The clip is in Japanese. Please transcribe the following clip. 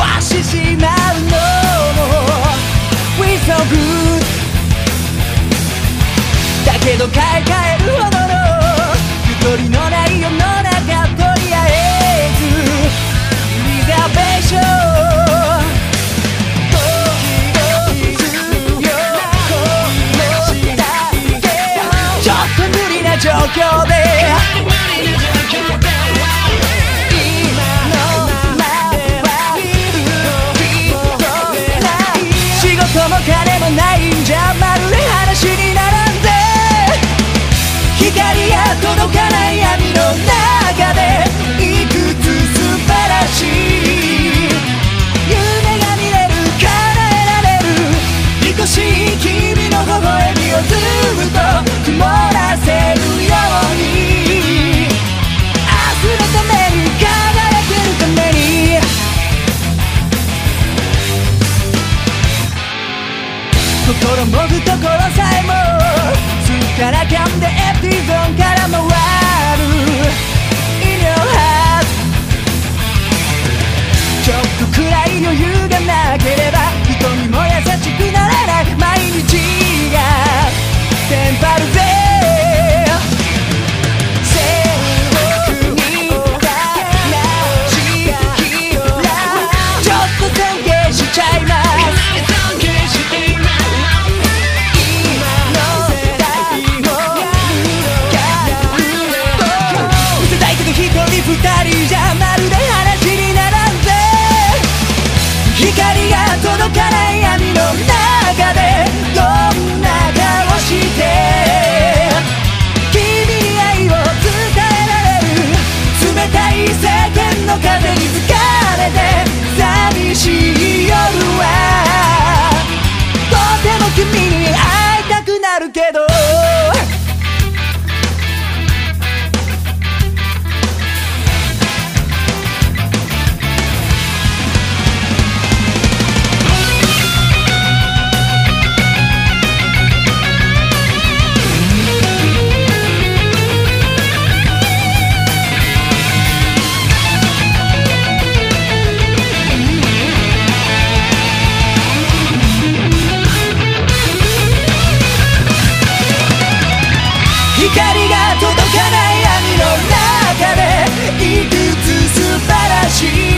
わししなるのも so good だけど買い替えるほどのゆとりのない世の中とりあえずリザベーション状況で。光が届かない闇の中でいくつ素晴らしい。夢が見れる叶えられる愛しい君の微笑みをずっと曇らせるように明日のために輝けるために。心も懐さえもからかんでエピゾンから回る中で光が届かない闇の中でいくつ素晴らしい